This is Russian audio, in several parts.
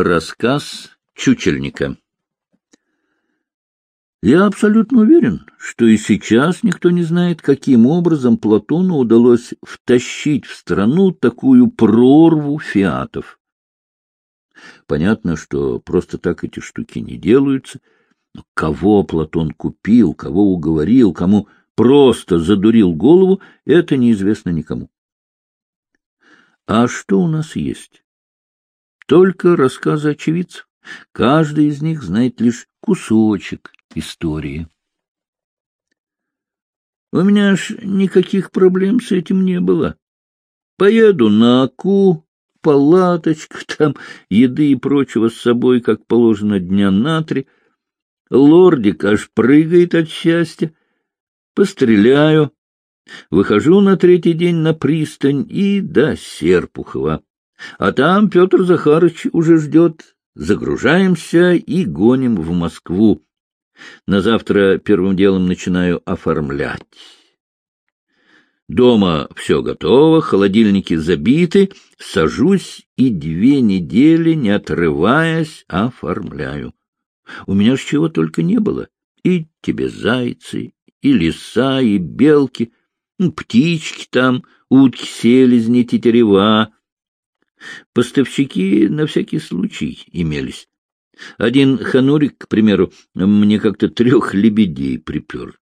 Рассказ чучельника Я абсолютно уверен, что и сейчас никто не знает, каким образом Платону удалось втащить в страну такую прорву фиатов. Понятно, что просто так эти штуки не делаются. Но кого Платон купил, кого уговорил, кому просто задурил голову, это неизвестно никому. А что у нас есть? Только рассказы очевидцев. Каждый из них знает лишь кусочек истории. У меня ж никаких проблем с этим не было. Поеду на Аку, палаточка, там еды и прочего с собой, как положено, дня на три. Лордик аж прыгает от счастья. Постреляю. Выхожу на третий день на пристань и до Серпухова. А там Петр Захарович уже ждет. Загружаемся и гоним в Москву. На завтра первым делом начинаю оформлять. Дома все готово, холодильники забиты, сажусь и две недели, не отрываясь, оформляю. У меня ж чего только не было. И тебе зайцы, и лиса, и белки, птички там, утки, селезни, тетерева. Поставщики на всякий случай имелись. Один ханурик, к примеру, мне как-то трех лебедей припер.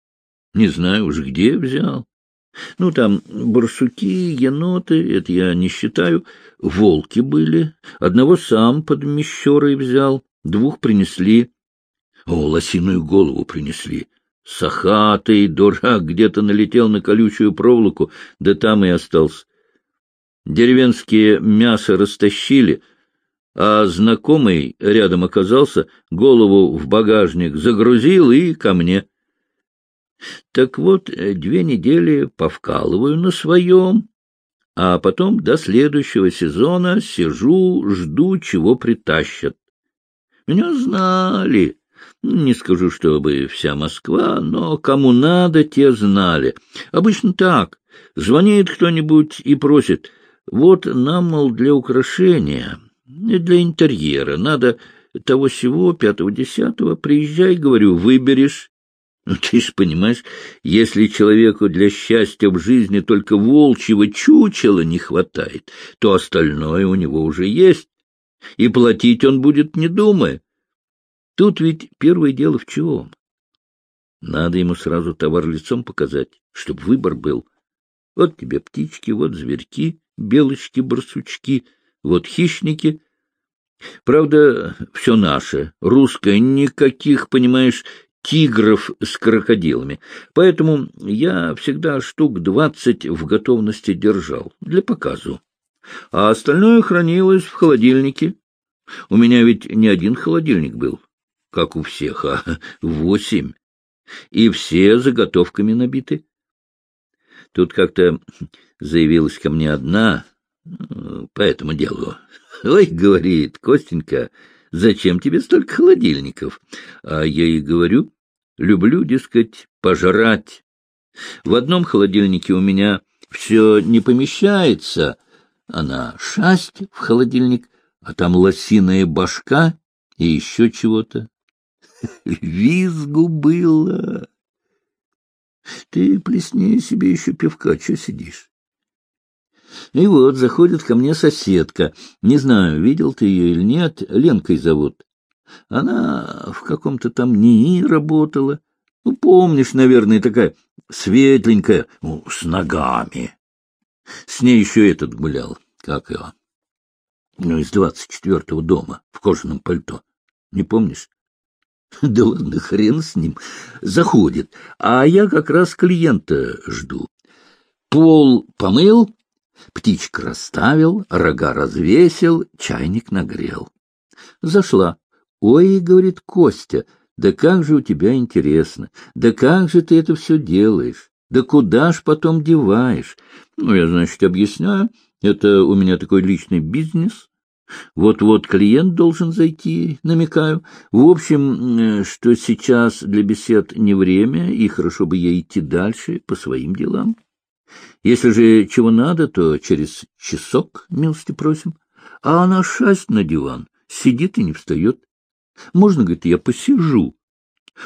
Не знаю уж, где взял. Ну, там барсуки, еноты, это я не считаю, волки были. Одного сам под мещерой взял, двух принесли. О, лосиную голову принесли. Сахатый дурак где-то налетел на колючую проволоку, да там и остался. Деревенские мясо растащили, а знакомый рядом оказался, голову в багажник загрузил и ко мне. Так вот, две недели повкалываю на своем, а потом до следующего сезона сижу, жду, чего притащат. Меня знали. Не скажу, чтобы вся Москва, но кому надо, те знали. Обычно так. Звонит кто-нибудь и просит — вот нам, мол, для украшения, для интерьера, надо того-сего, пятого-десятого, приезжай, говорю, выберешь. Ну, ты ж понимаешь, если человеку для счастья в жизни только волчьего чучела не хватает, то остальное у него уже есть, и платить он будет не думая. Тут ведь первое дело в чем? Надо ему сразу товар лицом показать, чтобы выбор был. Вот тебе птички, вот зверьки, белочки-барсучки, вот хищники. Правда, все наше, русское, никаких, понимаешь, тигров с крокодилами. Поэтому я всегда штук двадцать в готовности держал, для показу. А остальное хранилось в холодильнике. У меня ведь не один холодильник был, как у всех, а восемь. И все заготовками набиты. Тут как-то заявилась ко мне одна по этому делу. «Ой, — говорит Костенька, — зачем тебе столько холодильников?» А я ей говорю, люблю, дескать, пожрать. В одном холодильнике у меня все не помещается. Она шасть в холодильник, а там лосиная башка и еще чего-то. Визгу было. Ты плесни себе еще пивка, что сидишь? И вот заходит ко мне соседка. Не знаю, видел ты ее или нет, Ленкой зовут. Она в каком-то там НИИ работала. Ну, помнишь, наверное, такая светленькая, ну, с ногами. С ней еще этот гулял, как его. Ну, из двадцать четвертого дома, в кожаном пальто. Не помнишь? Да ладно, хрен с ним. Заходит, а я как раз клиента жду. Пол помыл, птичка расставил, рога развесил, чайник нагрел. Зашла. «Ой, — говорит Костя, — да как же у тебя интересно, да как же ты это все делаешь, да куда ж потом деваешь?» Ну, я, значит, объясняю, это у меня такой личный бизнес, вот-вот клиент должен зайти, намекаю. В общем, э, что сейчас для бесед не время, и хорошо бы ей идти дальше по своим делам. Если же чего надо, то через часок, милости просим. А она шасть на диван, сидит и не встает. Можно, говорит, я посижу.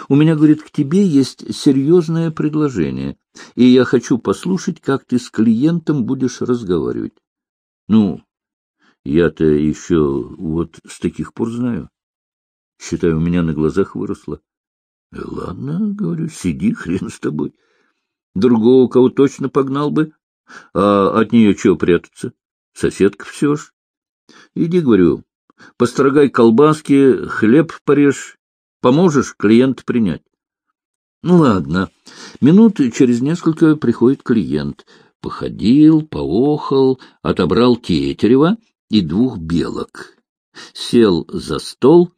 У меня, говорит, к тебе есть серьезное предложение, и я хочу послушать, как ты с клиентом будешь разговаривать. Ну, я-то еще вот с таких пор знаю. Считай, у меня на глазах выросло. Э, — Ладно, — говорю, — сиди, хрен с тобой. Другого кого точно погнал бы. А от нее чего прятаться? Соседка все ж. Иди, говорю, построгай колбаски, хлеб порежь, поможешь клиент принять. Ну, ладно. Минут через несколько приходит клиент. Походил, поохал, отобрал тетерева и двух белок. Сел за стол,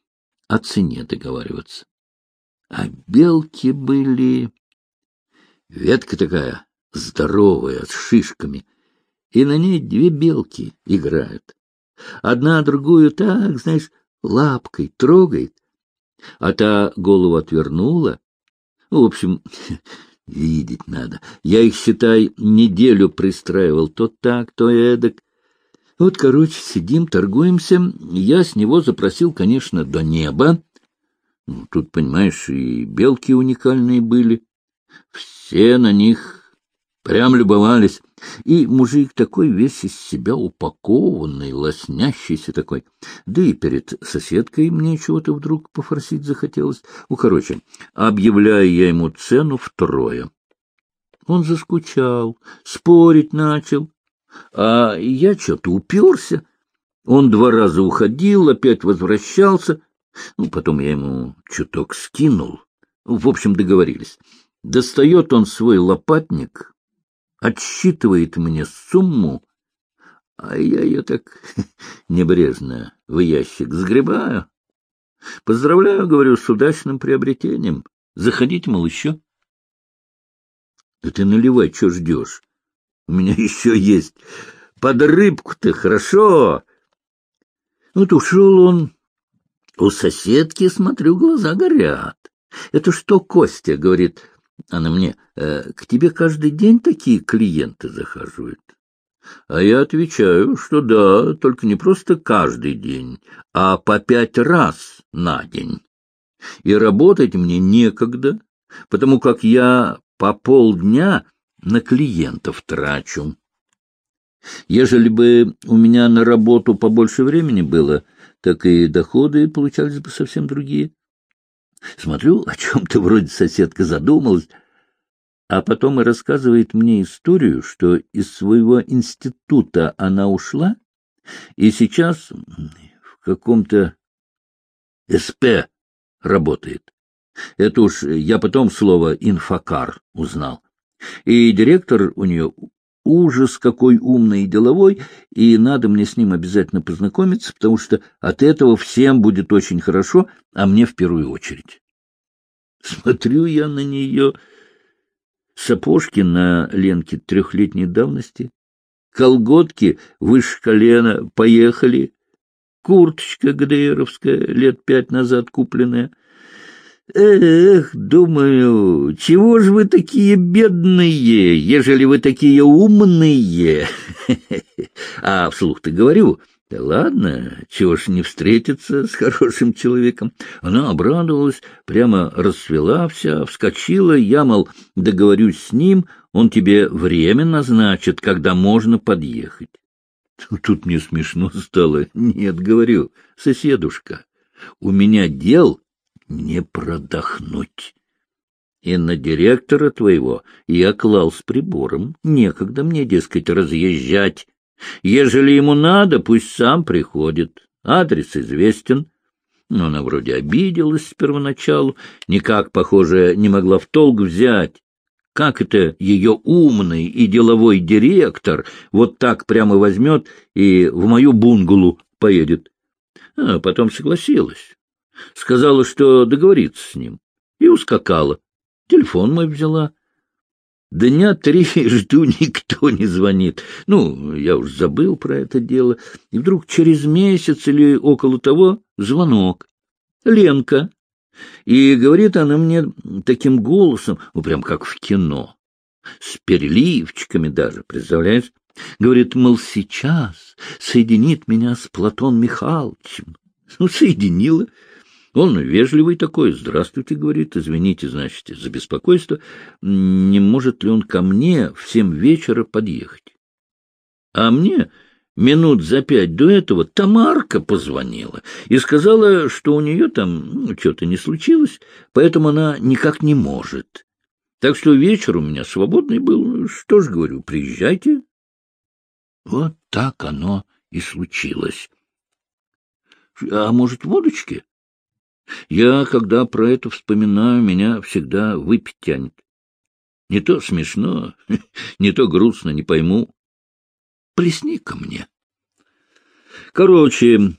о цене договариваться. А белки были... Ветка такая здоровая, с шишками, и на ней две белки играют. Одна другую так, знаешь, лапкой трогает, а та голову отвернула. В общем, видеть надо. Я их, считай, неделю пристраивал то так, то эдак. Вот, короче, сидим, торгуемся. Я с него запросил, конечно, до неба. Ну, тут, понимаешь, и белки уникальные были. Все на них Прям любовались. И мужик такой весь из себя упакованный, лоснящийся такой. Да и перед соседкой мне чего-то вдруг пофорсить захотелось. Ну, короче, объявляю я ему цену втрое. Он заскучал, спорить начал, а я что-то уперся. Он два раза уходил, опять возвращался. Ну, потом я ему чуток скинул. В общем, договорились. Достает он свой лопатник, отсчитывает мне сумму, а я ее так небрежно в ящик сгребаю. Поздравляю, говорю, с удачным приобретением. Заходите, мол, еще. Да ты наливай, что ждешь? У меня еще есть. Под рыбку-то хорошо. Вот ушел он. У соседки, смотрю, глаза горят. Это что, Костя, говорит, она мне, э, к тебе каждый день такие клиенты захаживают? А я отвечаю, что да, только не просто каждый день, а по пять раз на день. И работать мне некогда, потому как я по полдня на клиентов трачу. Ежели бы у меня на работу побольше времени было, так и доходы получались бы совсем другие. Смотрю, о чем-то вроде соседка задумалась, а потом и рассказывает мне историю, что из своего института она ушла, и сейчас в каком-то СП работает. Это уж я потом слово «инфокар» узнал. И директор у нее ужас какой умный и деловой, и надо мне с ним обязательно познакомиться, потому что от этого всем будет очень хорошо, а мне в первую очередь. Смотрю я на нее, сапожки на ленке трехлетней давности, колготки выше колена поехали, курточка ГДРовская лет пять назад купленная. Эх, думаю, чего же вы такие бедные, ежели вы такие умные? А вслух-то говорю, да ладно, чего ж не встретиться с хорошим человеком. Она обрадовалась, прямо расцвела вся, вскочила, я, мол, договорюсь с ним, он тебе время назначит, когда можно подъехать. Тут мне смешно стало. Нет, говорю, соседушка, у меня дел не продохнуть. И на директора твоего я клал с прибором. Некогда мне, дескать, разъезжать Ежели ему надо, пусть сам приходит. Адрес известен. Но она вроде обиделась с первоначалу, никак, похоже, не могла в толк взять. Как это ее умный и деловой директор вот так прямо возьмет и в мою бунгулу поедет? А потом согласилась. Сказала, что договорится с ним. И ускакала. Телефон мой взяла. Дня три жду, никто не звонит. Ну, я уж забыл про это дело. И вдруг через месяц или около того звонок. Ленка. И говорит она мне таким голосом, ну, прям как в кино, с переливчиками даже, представляешь? Говорит, мол, сейчас соединит меня с Платон Михайловичем. Ну, соединила. Он вежливый такой, здравствуйте, говорит, извините, значит, за беспокойство. Не может ли он ко мне в семь вечера подъехать? А мне минут за пять до этого Тамарка позвонила и сказала, что у нее там ну, что-то не случилось, поэтому она никак не может. Так что вечер у меня свободный был. Что ж, говорю, приезжайте. Вот так оно и случилось. А может, водочки? Я, когда про это вспоминаю, меня всегда выпить тянет. Не то смешно, не то грустно, не пойму. Плесни ко мне. Короче,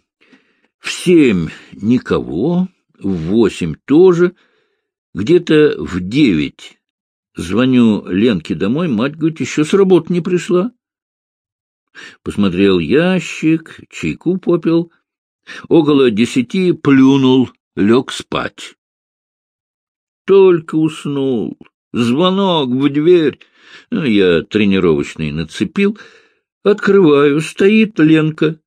в семь никого, в восемь тоже, где-то в девять звоню Ленке домой, мать говорит, еще с работы не пришла. Посмотрел ящик, чайку попил, около десяти плюнул, лег спать. Только уснул. Звонок в дверь. Ну, я тренировочный нацепил. Открываю, стоит Ленка.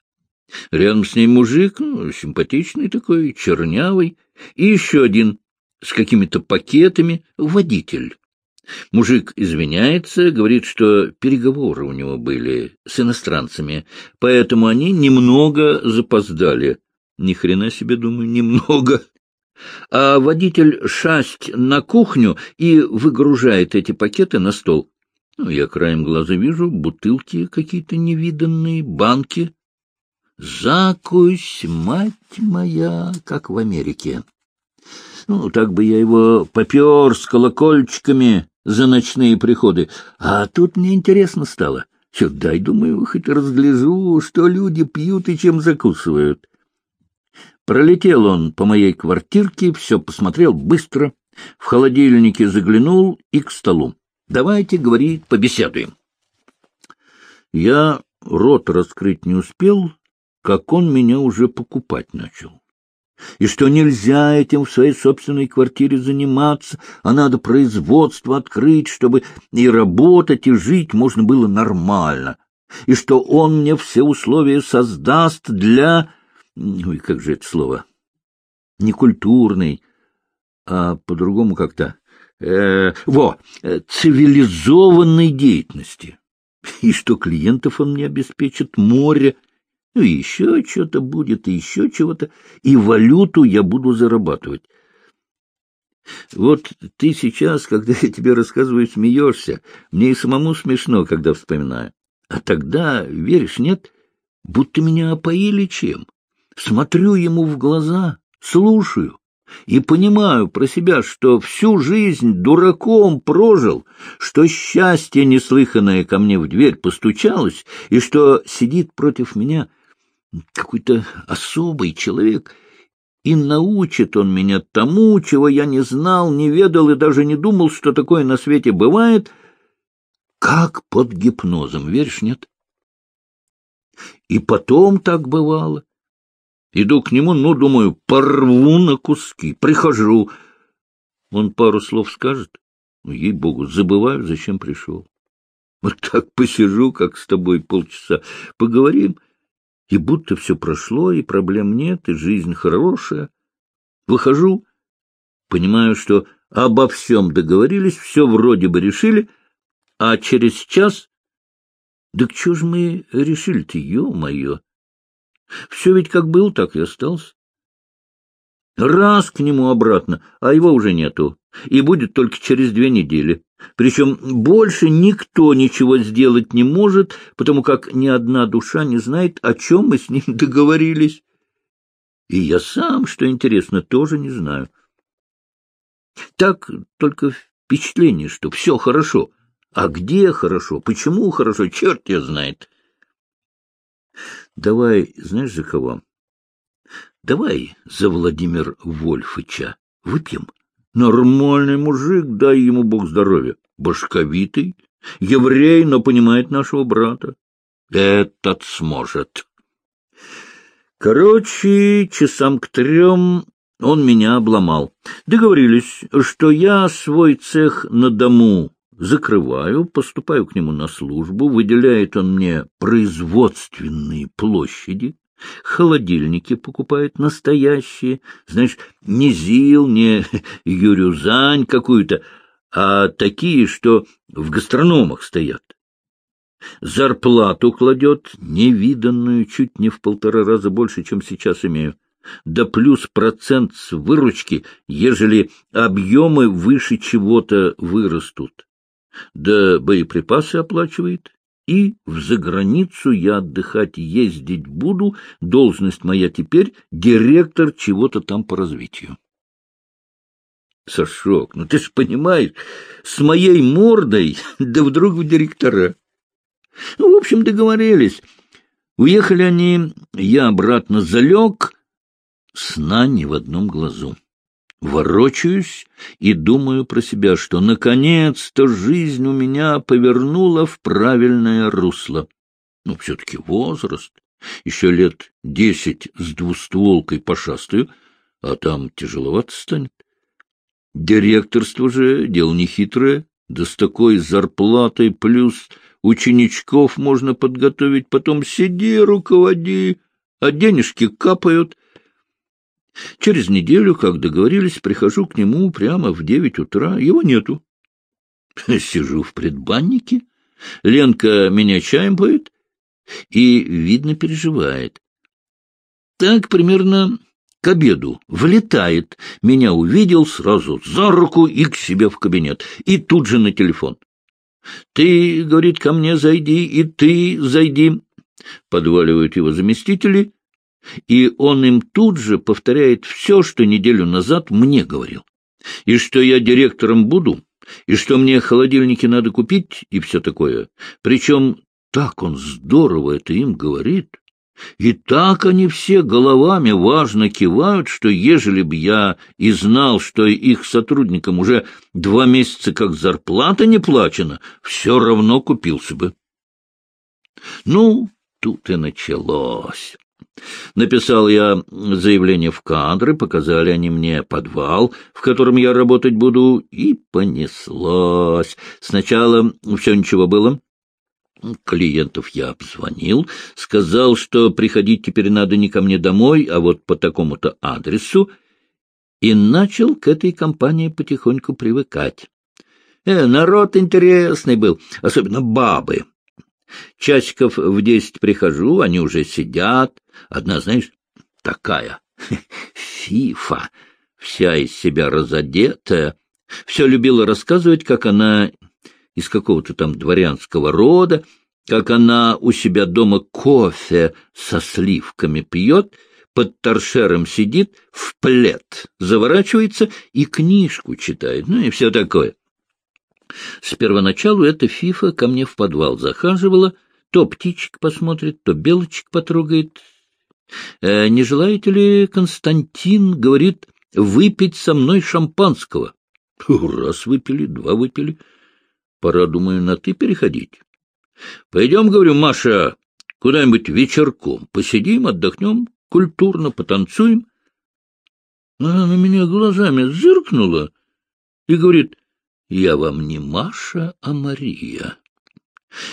Рядом с ней мужик, ну, симпатичный такой, чернявый, и еще один с какими-то пакетами, водитель. Мужик извиняется, говорит, что переговоры у него были с иностранцами, поэтому они немного запоздали. Ни хрена себе, думаю, немного. А водитель шасть на кухню и выгружает эти пакеты на стол. Ну, я краем глаза вижу бутылки какие-то невиданные, банки. Закусь, мать моя, как в Америке. Ну, так бы я его попер с колокольчиками за ночные приходы. А тут мне интересно стало. Все, дай, думаю, хоть разгляжу, что люди пьют и чем закусывают. Пролетел он по моей квартирке, все посмотрел быстро, в холодильнике заглянул и к столу. Давайте, говорит, побеседуем. Я рот раскрыть не успел, как он меня уже покупать начал и что нельзя этим в своей собственной квартире заниматься, а надо производство открыть, чтобы и работать, и жить можно было нормально, и что он мне все условия создаст для... Ой, как же это слово? Не культурной, а по-другому как-то... Э, во, цивилизованной деятельности. И что клиентов он мне обеспечит море, ну, еще что-то будет, и еще чего-то, и валюту я буду зарабатывать. Вот ты сейчас, когда я тебе рассказываю, смеешься. Мне и самому смешно, когда вспоминаю. А тогда, веришь, нет, будто меня опоили чем. Смотрю ему в глаза, слушаю и понимаю про себя, что всю жизнь дураком прожил, что счастье неслыханное ко мне в дверь постучалось, и что сидит против меня — какой-то особый человек, и научит он меня тому, чего я не знал, не ведал и даже не думал, что такое на свете бывает, как под гипнозом, веришь, нет? И потом так бывало. Иду к нему, ну, думаю, порву на куски, прихожу. Он пару слов скажет, ну, ей-богу, забываю, зачем пришел. Вот так посижу, как с тобой полчаса, поговорим — и будто все прошло, и проблем нет, и жизнь хорошая. Выхожу, понимаю, что обо всем договорились, все вроде бы решили, а через час... Да к чего ж мы решили-то, ё-моё? Все ведь как был, так и остался. Раз к нему обратно, а его уже нету, и будет только через две недели. Причем больше никто ничего сделать не может, потому как ни одна душа не знает, о чем мы с ним договорились. И я сам, что интересно, тоже не знаю. Так только впечатление, что все хорошо. А где хорошо, почему хорошо, черт я знает. Давай, знаешь, за кого? Давай за Владимир Вольфыча выпьем. Нормальный мужик, дай ему бог здоровья. Башковитый, еврей, но понимает нашего брата. Этот сможет. Короче, часам к трем он меня обломал. Договорились, что я свой цех на дому закрываю, поступаю к нему на службу, выделяет он мне производственные площади, Холодильники покупает настоящие, знаешь, не ЗИЛ, не Юрюзань какую-то, а такие, что в гастрономах стоят. Зарплату кладет невиданную, чуть не в полтора раза больше, чем сейчас имею. Да плюс процент с выручки, ежели объемы выше чего-то вырастут. Да боеприпасы оплачивает. И в заграницу я отдыхать ездить буду, должность моя теперь директор чего-то там по развитию. Сашок, ну ты ж понимаешь, с моей мордой, да вдруг в директора. Ну, в общем, договорились. Уехали они, я обратно залег, сна ни в одном глазу. Ворочаюсь и думаю про себя, что наконец-то жизнь у меня повернула в правильное русло. Ну, все-таки возраст. Еще лет десять с двустволкой пошастаю, а там тяжеловато станет. Директорство же — дело нехитрое, да с такой зарплатой плюс ученичков можно подготовить, потом сиди, руководи, а денежки капают. Через неделю, как договорились, прихожу к нему прямо в девять утра, его нету. Сижу в предбаннике, Ленка меня чаем поет и, видно, переживает. Так примерно к обеду влетает, меня увидел сразу за руку и к себе в кабинет, и тут же на телефон. «Ты, — говорит, — ко мне зайди, и ты зайди», — подваливают его заместители, и он им тут же повторяет все, что неделю назад мне говорил, и что я директором буду, и что мне холодильники надо купить, и все такое. Причем так он здорово это им говорит, и так они все головами важно кивают, что ежели б я и знал, что их сотрудникам уже два месяца как зарплата не плачена, все равно купился бы. Ну, тут и началось. Написал я заявление в кадры, показали они мне подвал, в котором я работать буду, и понеслось. Сначала все ничего было, Клиентов я обзвонил, сказал, что приходить теперь надо не ко мне домой, а вот по такому-то адресу, и начал к этой компании потихоньку привыкать. Э, народ интересный был, особенно бабы. Часиков в десять прихожу, они уже сидят. Одна, знаешь, такая, фифа, вся из себя разодетая, все любила рассказывать, как она из какого-то там дворянского рода, как она у себя дома кофе со сливками пьет, под торшером сидит, в плед заворачивается и книжку читает, ну и все такое. С первоначалу эта фифа ко мне в подвал захаживала, то птичек посмотрит, то белочек потрогает. «Э, «Не желаете ли, Константин, — говорит, — выпить со мной шампанского?» «Раз выпили, два выпили». Пора, думаю, на «ты» переходить. Пойдем, говорю, Маша, куда-нибудь вечерком. Посидим, отдохнем, культурно потанцуем. Она на меня глазами зыркнула и говорит, я вам не Маша, а Мария.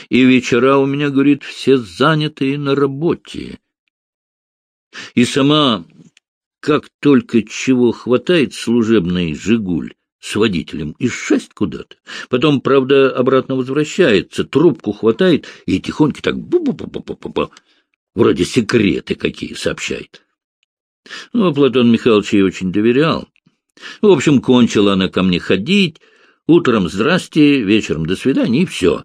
И вечера у меня, говорит, все занятые на работе. И сама, как только чего хватает служебный «Жигуль», с водителем и шесть куда-то. Потом, правда, обратно возвращается, трубку хватает и тихонько так бу-бу-бу-бу-бу-бу, вроде секреты какие сообщает. Ну, Платон Михайлович ей очень доверял. В общем, кончила она ко мне ходить, утром здрасте, вечером до свидания, и все.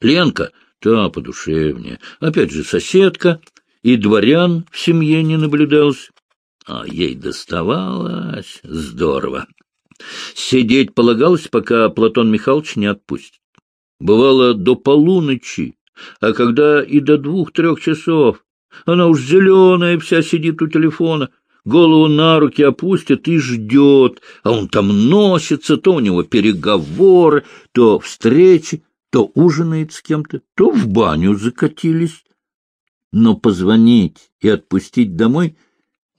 Ленка, та по душе мне, опять же соседка, и дворян в семье не наблюдалось. А ей доставалось здорово. Сидеть полагалось, пока Платон Михайлович не отпустит. Бывало до полуночи, а когда и до двух-трех часов. Она уж зеленая вся сидит у телефона, голову на руки опустит и ждет, а он там носится, то у него переговоры, то встречи, то ужинает с кем-то, то в баню закатились. Но позвонить и отпустить домой —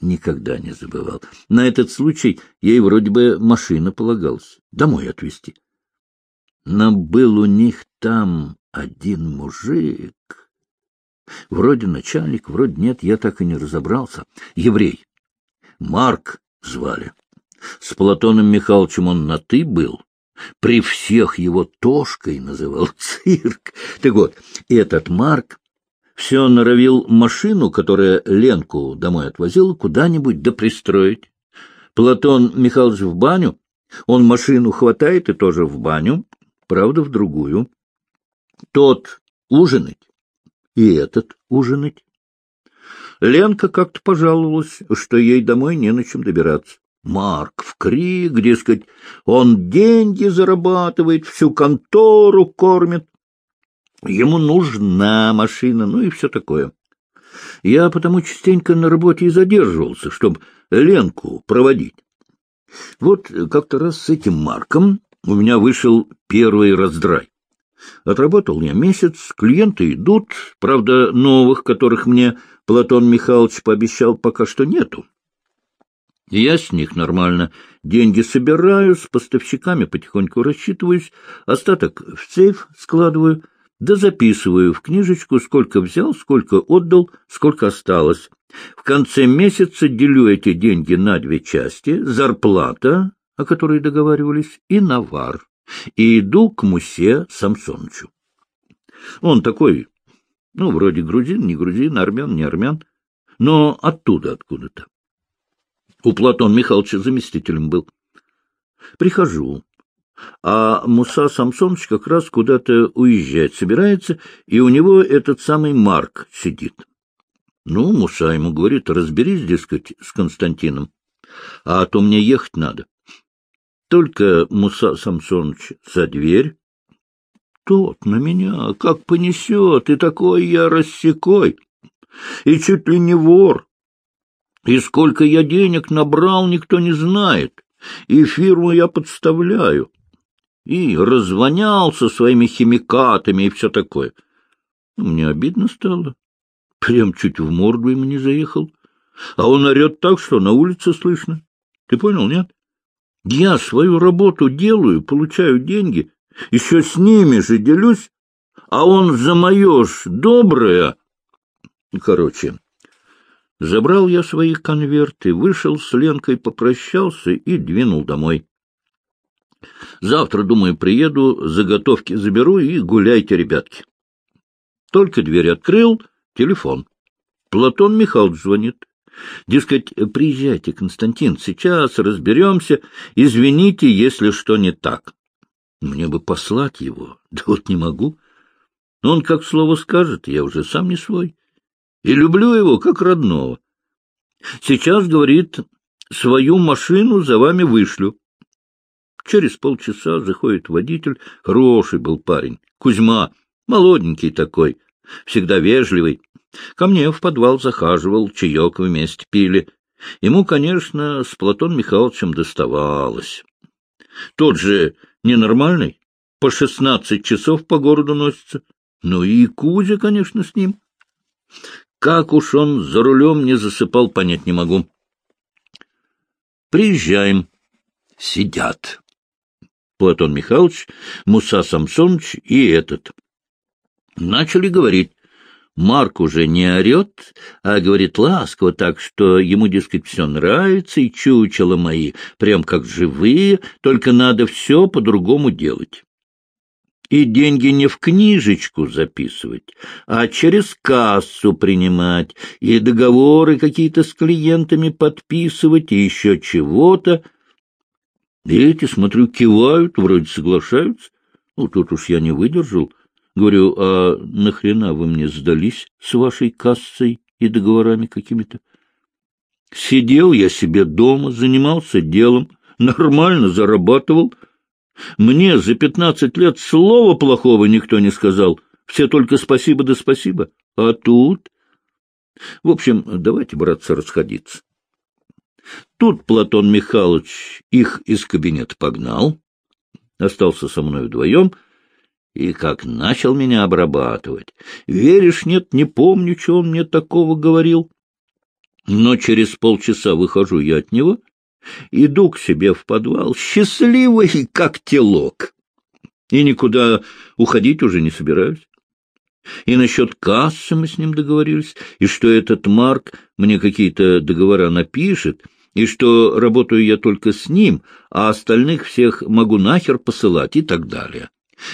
никогда не забывал. На этот случай ей вроде бы машина полагалась, домой отвезти. Но был у них там один мужик. Вроде начальник, вроде нет, я так и не разобрался. Еврей. Марк звали. С Платоном Михайловичем он на «ты» был. При всех его Тошкой называл цирк. Так вот, этот Марк все норовил машину, которая Ленку домой отвозила, куда-нибудь да пристроить. Платон Михайлович в баню, он машину хватает и тоже в баню, правда, в другую. Тот ужинать, и этот ужинать. Ленка как-то пожаловалась, что ей домой не на чем добираться. Марк в крик, дескать, он деньги зарабатывает, всю контору кормит. Ему нужна машина, ну и все такое. Я потому частенько на работе и задерживался, чтобы Ленку проводить. Вот как-то раз с этим Марком у меня вышел первый раздрай. Отработал я месяц, клиенты идут, правда, новых, которых мне Платон Михайлович пообещал, пока что нету. Я с них нормально деньги собираю, с поставщиками потихоньку рассчитываюсь, остаток в сейф складываю, да записываю в книжечку, сколько взял, сколько отдал, сколько осталось. В конце месяца делю эти деньги на две части, зарплата, о которой договаривались, и навар, и иду к Мусе Самсонычу. Он такой, ну, вроде грузин, не грузин, армян, не армян, но оттуда откуда-то. У Платона Михайловича заместителем был. Прихожу, а Муса Самсонович как раз куда-то уезжать собирается, и у него этот самый Марк сидит. Ну, Муса ему говорит, разберись, дескать, с Константином, а то мне ехать надо. Только Муса Самсонович за дверь, тот на меня как понесет, и такой я рассекой, и чуть ли не вор. И сколько я денег набрал, никто не знает. И фирму я подставляю. И развонялся своими химикатами и все такое. Мне обидно стало. Прям чуть в морду ему не заехал. А он орет так, что на улице слышно. Ты понял, нет? Я свою работу делаю, получаю деньги, еще с ними же делюсь, а он за мое ж доброе. Короче, Забрал я свои конверты, вышел с Ленкой, попрощался и двинул домой. Завтра, думаю, приеду, заготовки заберу и гуляйте, ребятки. Только дверь открыл, телефон. Платон Михайлович звонит. Дескать, приезжайте, Константин, сейчас разберемся, извините, если что не так. Мне бы послать его, да вот не могу. Он как слово скажет, я уже сам не свой и люблю его как родного. Сейчас, говорит, свою машину за вами вышлю. Через полчаса заходит водитель, хороший был парень, Кузьма, молоденький такой, всегда вежливый. Ко мне в подвал захаживал, чаек вместе пили. Ему, конечно, с Платон Михайловичем доставалось. Тот же ненормальный, по шестнадцать часов по городу носится. Ну и Кузя, конечно, с ним. Как уж он за рулем не засыпал, понять не могу. Приезжаем. Сидят. Платон Михайлович, Муса Самсонович и этот. Начали говорить. Марк уже не орет, а говорит ласково так, что ему, дескать, все нравится, и чучело мои, прям как живые, только надо все по-другому делать и деньги не в книжечку записывать, а через кассу принимать, и договоры какие-то с клиентами подписывать, и еще чего-то. И эти, смотрю, кивают, вроде соглашаются. Ну, тут уж я не выдержал. Говорю, а нахрена вы мне сдались с вашей кассой и договорами какими-то? Сидел я себе дома, занимался делом, нормально зарабатывал — мне за пятнадцать лет слова плохого никто не сказал. Все только спасибо да спасибо. А тут... В общем, давайте, братцы, расходиться. Тут Платон Михайлович их из кабинета погнал, остался со мной вдвоем и как начал меня обрабатывать. Веришь, нет, не помню, что он мне такого говорил. Но через полчаса выхожу я от него Иду к себе в подвал, счастливый, как телок, и никуда уходить уже не собираюсь. И насчет кассы мы с ним договорились, и что этот Марк мне какие-то договора напишет, и что работаю я только с ним, а остальных всех могу нахер посылать и так далее.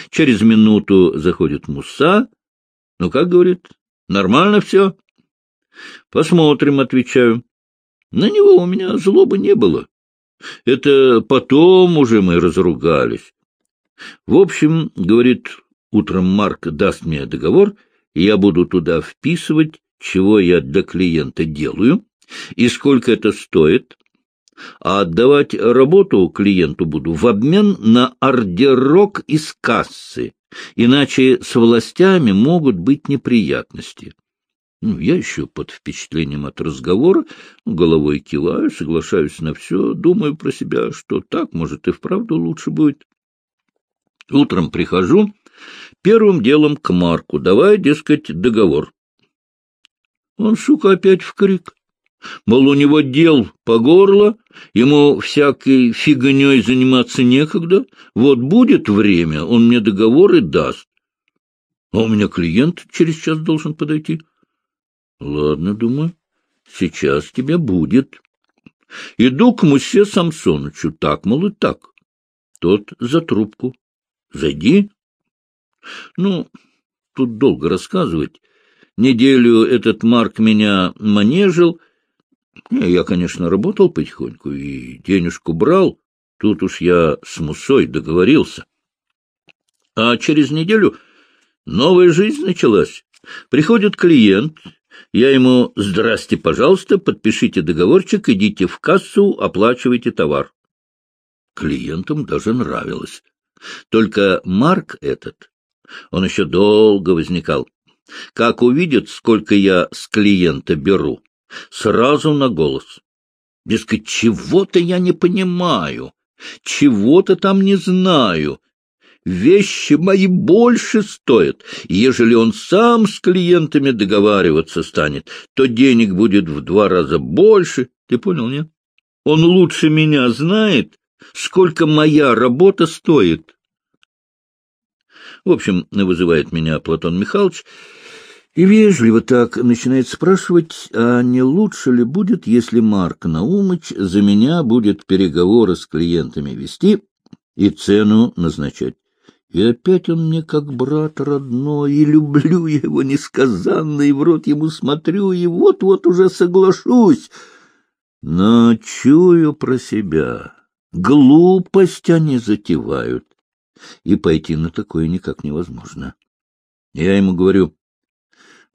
Через минуту заходит Муса. Ну, как говорит, нормально все? Посмотрим, отвечаю. На него у меня злобы не было. Это потом уже мы разругались. В общем, говорит, утром Марк даст мне договор, и я буду туда вписывать, чего я для клиента делаю, и сколько это стоит, а отдавать работу клиенту буду в обмен на ордерок из кассы, иначе с властями могут быть неприятности. Ну, я еще под впечатлением от разговора, головой киваю, соглашаюсь на все, думаю про себя, что так, может, и вправду лучше будет. Утром прихожу, первым делом к Марку, давай, дескать, договор. Он, сука, опять в крик. Мол, у него дел по горло, ему всякой фигней заниматься некогда. Вот будет время, он мне договор и даст. А у меня клиент через час должен подойти. Ладно, думаю, сейчас тебя будет. Иду к Мусе Самсонычу, так, мол, и так. Тот за трубку. Зайди. Ну, тут долго рассказывать. Неделю этот Марк меня манежил. Не, я, конечно, работал потихоньку и денежку брал. Тут уж я с Мусой договорился. А через неделю новая жизнь началась. Приходит клиент, я ему «Здрасте, пожалуйста, подпишите договорчик, идите в кассу, оплачивайте товар». Клиентам даже нравилось. Только Марк этот, он еще долго возникал. Как увидит, сколько я с клиента беру, сразу на голос. Дескать, чего-то я не понимаю, чего-то там не знаю, вещи мои больше стоят. Ежели он сам с клиентами договариваться станет, то денег будет в два раза больше. Ты понял, нет? Он лучше меня знает, сколько моя работа стоит. В общем, вызывает меня Платон Михайлович и вежливо так начинает спрашивать, а не лучше ли будет, если Марк Наумыч за меня будет переговоры с клиентами вести и цену назначать. И опять он мне как брат родной, и люблю я его несказанно, и в рот ему смотрю, и вот-вот уже соглашусь. Но чую про себя. Глупость они затевают, и пойти на такое никак невозможно. Я ему говорю,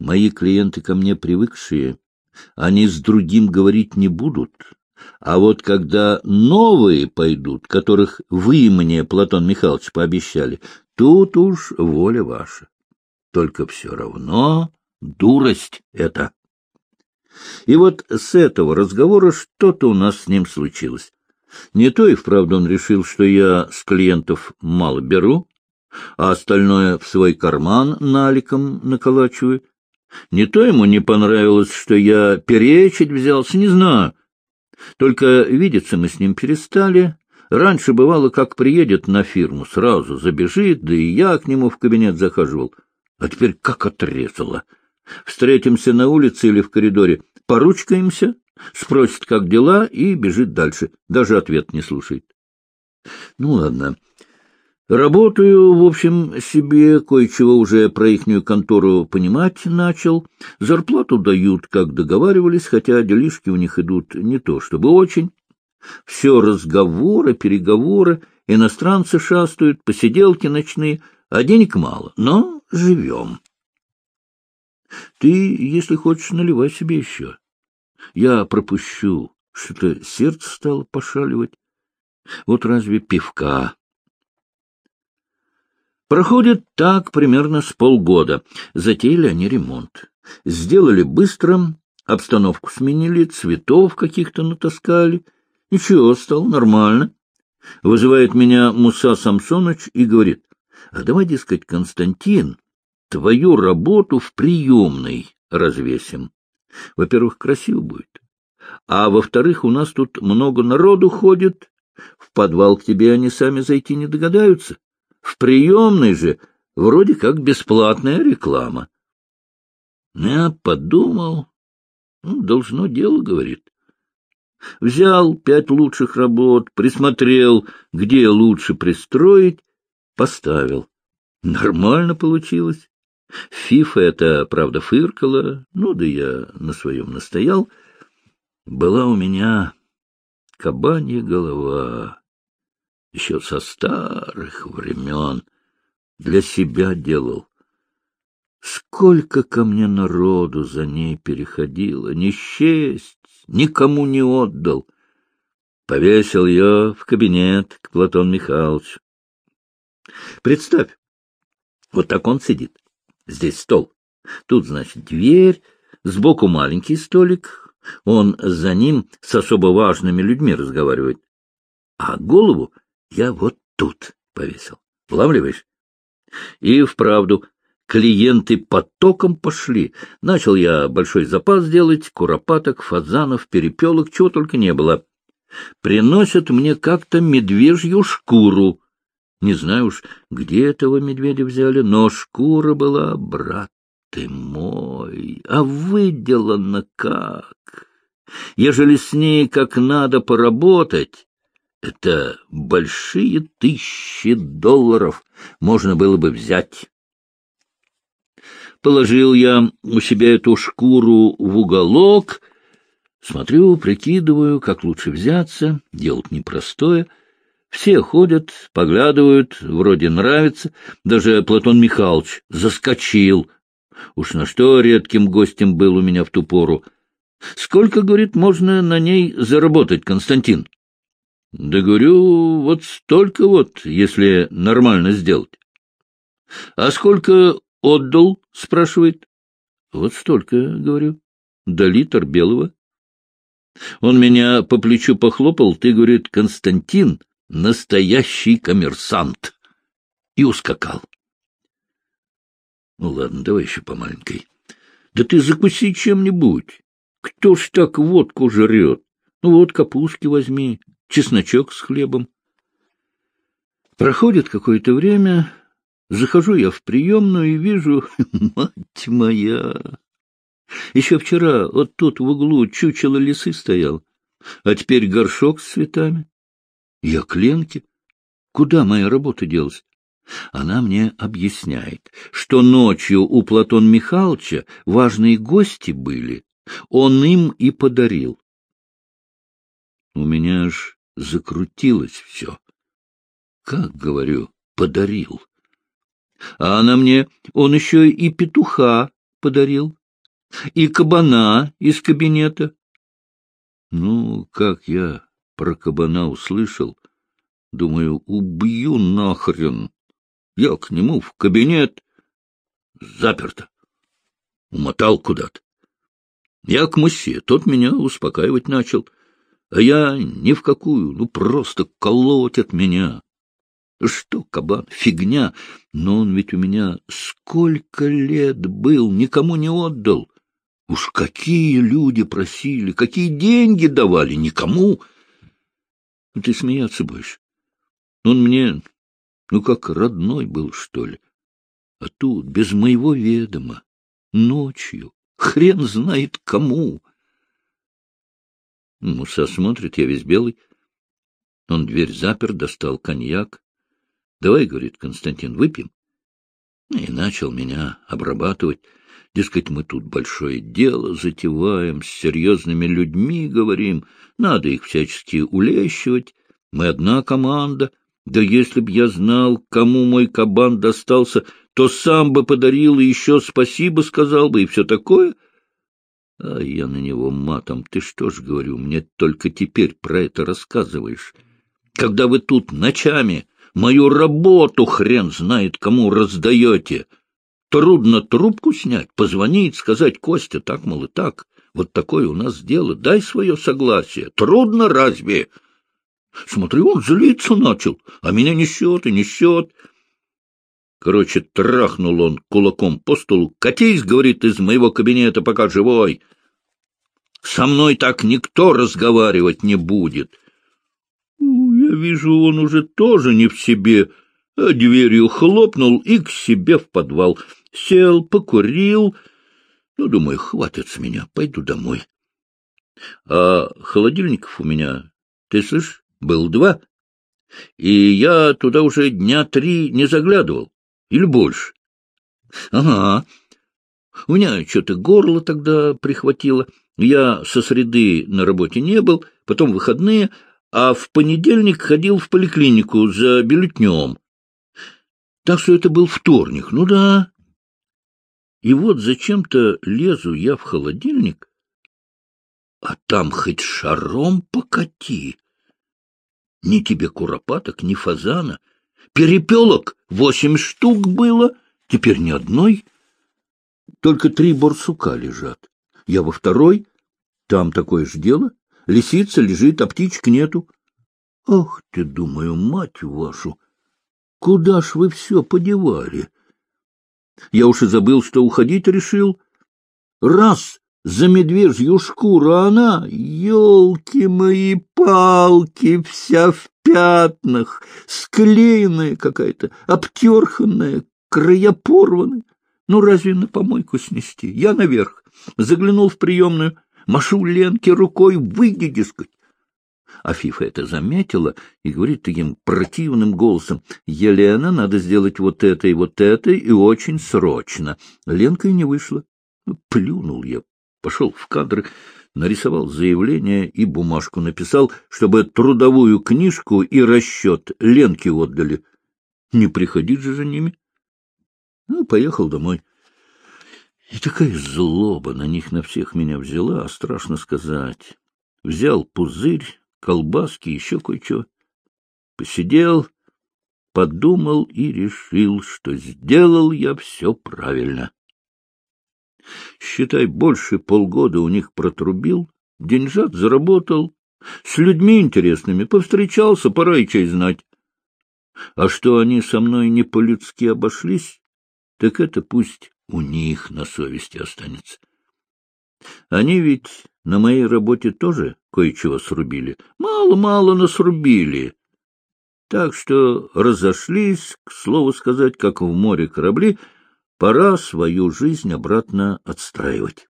мои клиенты ко мне привыкшие, они с другим говорить не будут, а вот когда новые пойдут, которых вы мне, Платон Михайлович, пообещали, тут уж воля ваша. Только все равно дурость это. И вот с этого разговора что-то у нас с ним случилось. Не то и вправду он решил, что я с клиентов мало беру, а остальное в свой карман наликом наколачиваю. Не то ему не понравилось, что я перечить взялся, не знаю. Только видеться мы с ним перестали. Раньше бывало, как приедет на фирму, сразу забежит, да и я к нему в кабинет захаживал. А теперь как отрезало. Встретимся на улице или в коридоре, поручкаемся, спросит, как дела, и бежит дальше. Даже ответ не слушает. Ну, ладно. Работаю, в общем, себе, кое-чего уже про ихнюю контору понимать начал. Зарплату дают, как договаривались, хотя делишки у них идут не то чтобы очень. Все разговоры, переговоры, иностранцы шастают, посиделки ночные, а денег мало, но живем. Ты, если хочешь, наливай себе еще. Я пропущу, что-то сердце стало пошаливать. Вот разве пивка Проходит так примерно с полгода. Затеяли они ремонт. Сделали быстро, обстановку сменили, цветов каких-то натаскали. Ничего, стало нормально. Вызывает меня Муса Самсоныч и говорит, а давай, дескать, Константин, твою работу в приемной развесим. Во-первых, красиво будет. А во-вторых, у нас тут много народу ходит. В подвал к тебе они сами зайти не догадаются. В приемной же вроде как бесплатная реклама. Я подумал, ну, должно дело, говорит. Взял пять лучших работ, присмотрел, где лучше пристроить, поставил. Нормально получилось. Фифа это, правда, фыркала, ну да я на своем настоял. Была у меня кабанья голова, еще со старых времен, для себя делал. Сколько ко мне народу за ней переходило, не счесть, никому не отдал. Повесил ее в кабинет к Платону Михайловичу. Представь, вот так он сидит. Здесь стол. Тут, значит, дверь, сбоку маленький столик. Он за ним с особо важными людьми разговаривает. А голову я вот тут повесил. Влавливаешь? И вправду, клиенты потоком пошли. Начал я большой запас делать, куропаток, фазанов, перепелок, чего только не было. Приносят мне как-то медвежью шкуру. Не знаю уж, где этого медведя взяли, но шкура была, брат ты мой, а выделана как! Ежели с ней как надо поработать, это большие тысячи долларов можно было бы взять. Положил я у себя эту шкуру в уголок, смотрю, прикидываю, как лучше взяться, делать непростое — все ходят, поглядывают, вроде нравится. Даже Платон Михайлович заскочил. Уж на что редким гостем был у меня в ту пору. Сколько, говорит, можно на ней заработать, Константин? Да говорю, вот столько вот, если нормально сделать. А сколько отдал, спрашивает. Вот столько, говорю. Да литр белого. Он меня по плечу похлопал, ты, говорит, Константин, настоящий коммерсант, и ускакал. Ну ладно, давай еще по маленькой. Да ты закуси чем-нибудь. Кто ж так водку жрет? Ну вот капустки возьми, чесночок с хлебом. Проходит какое-то время, захожу я в приемную и вижу, мать моя! Еще вчера вот тут в углу чучело лисы стоял, а теперь горшок с цветами. Я к Ленке. Куда моя работа делась? Она мне объясняет, что ночью у Платона Михайловича важные гости были. Он им и подарил. У меня аж закрутилось все. Как, говорю, подарил. А она мне, он еще и петуха подарил, и кабана из кабинета. Ну, как я про кабана услышал, думаю, убью нахрен. Я к нему в кабинет. Заперто. Умотал куда-то. Я к мусе, тот меня успокаивать начал. А я ни в какую, ну просто колотят меня. Что, кабан, фигня, но он ведь у меня сколько лет был, никому не отдал. Уж какие люди просили, какие деньги давали, никому. Ну, ты смеяться будешь. Он мне, ну, как родной был, что ли. А тут, без моего ведома, ночью, хрен знает кому. Муса смотрит, я весь белый. Он дверь запер, достал коньяк. — Давай, — говорит Константин, — выпьем. И начал меня обрабатывать. Дескать, мы тут большое дело затеваем, с серьезными людьми говорим, надо их всячески улещивать. Мы одна команда, да если б я знал, кому мой кабан достался, то сам бы подарил и еще спасибо сказал бы, и все такое. А я на него матом. Ты что ж, говорю, мне только теперь про это рассказываешь. Когда вы тут ночами мою работу хрен знает кому раздаете, Трудно трубку снять, позвонить, сказать, Костя, так, мол, и так. Вот такое у нас дело. Дай свое согласие. Трудно разве? Смотри, он злиться начал, а меня несет и несет. Короче, трахнул он кулаком по столу. «Катись, — говорит, — из моего кабинета, пока живой. Со мной так никто разговаривать не будет». «Я вижу, он уже тоже не в себе, а дверью хлопнул и к себе в подвал. Сел, покурил. Ну, думаю, хватит с меня, пойду домой. А холодильников у меня, ты слышишь, был два. И я туда уже дня три не заглядывал. Или больше. Ага. У меня что-то горло тогда прихватило. Я со среды на работе не был, потом выходные, а в понедельник ходил в поликлинику за бюллетнем. Так что это был вторник, ну да. И вот зачем-то лезу я в холодильник, а там хоть шаром покати. Ни тебе куропаток, ни фазана. Перепелок восемь штук было, теперь ни одной. Только три борсука лежат. Я во второй, там такое ж дело. Лисица лежит, а птичек нету. Ах ты, думаю, мать вашу, куда ж вы все подевали? Я уж и забыл, что уходить решил. Раз за медвежью шкуру, а она, елки мои палки, вся в пятнах, склеенная какая-то, обтерханная, края порваны. Ну, разве на помойку снести? Я наверх, заглянул в приемную, машу Ленке рукой, выйди, дескать. А Фифа это заметила и говорит таким противным голосом, «Елена, надо сделать вот это и вот это, и очень срочно». Ленка и не вышла. Плюнул я, пошел в кадр, нарисовал заявление и бумажку написал, чтобы трудовую книжку и расчет Ленке отдали. Не приходить же за ними. Ну, поехал домой. И такая злоба на них на всех меня взяла, страшно сказать. Взял пузырь, колбаски, еще кое-что. Посидел, подумал и решил, что сделал я все правильно. Считай, больше полгода у них протрубил, деньжат заработал, с людьми интересными повстречался, пора и чай знать. А что они со мной не по-людски обошлись, так это пусть у них на совести останется. Они ведь на моей работе тоже кое-чего срубили. Мало-мало насрубили. Так что разошлись, к слову сказать, как в море корабли, Пора свою жизнь обратно отстраивать.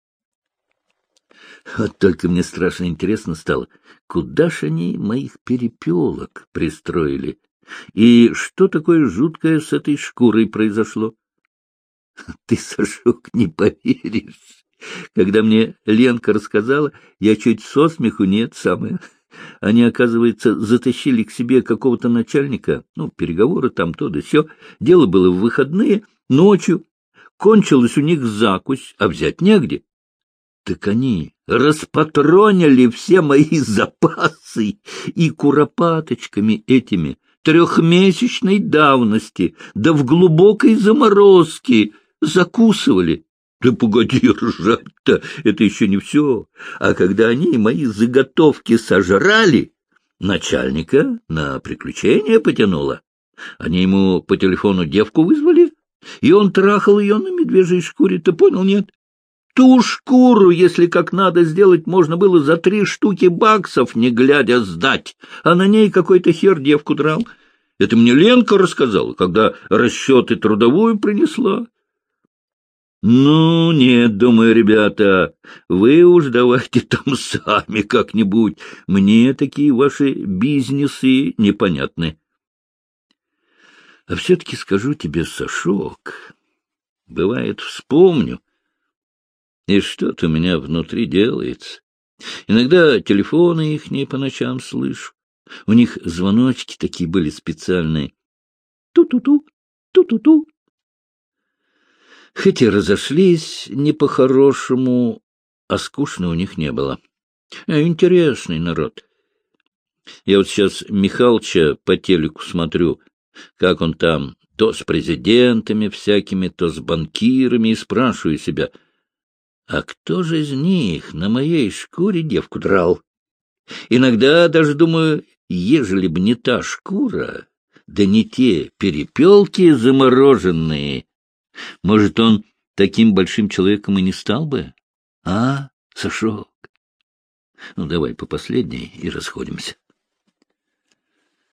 Вот только мне страшно интересно стало, куда ж они моих перепелок пристроили, и что такое жуткое с этой шкурой произошло. Ты, Сашок, не поверишь. Когда мне Ленка рассказала, я чуть со смеху нет самое. Они, оказывается, затащили к себе какого-то начальника, ну, переговоры там то да сё. Дело было в выходные, ночью, Кончилась у них закусь, а взять негде. Так они распатронили все мои запасы и куропаточками этими трехмесячной давности, да в глубокой заморозке закусывали. Да погоди ржать-то, это еще не все. А когда они мои заготовки сожрали, начальника на приключения потянуло. Они ему по телефону девку вызвали, и он трахал ее на медвежьей шкуре, ты понял, нет? Ту шкуру, если как надо сделать, можно было за три штуки баксов, не глядя, сдать, а на ней какой-то хер девку драл. Это мне Ленка рассказала, когда расчеты трудовую принесла. Ну, нет, думаю, ребята, вы уж давайте там сами как-нибудь. Мне такие ваши бизнесы непонятны. А все-таки скажу тебе, Сашок, бывает, вспомню, и что-то у меня внутри делается. Иногда телефоны их не по ночам слышу. У них звоночки такие были специальные. Ту-ту-ту, ту-ту-ту. Хоть и разошлись не по-хорошему, а скучно у них не было. Интересный народ. Я вот сейчас Михалча по телеку смотрю, как он там, то с президентами всякими, то с банкирами, и спрашиваю себя, а кто же из них на моей шкуре девку драл? Иногда даже думаю, ежели б не та шкура, да не те перепелки замороженные, может, он таким большим человеком и не стал бы? А, Сашок? Ну, давай по последней и расходимся.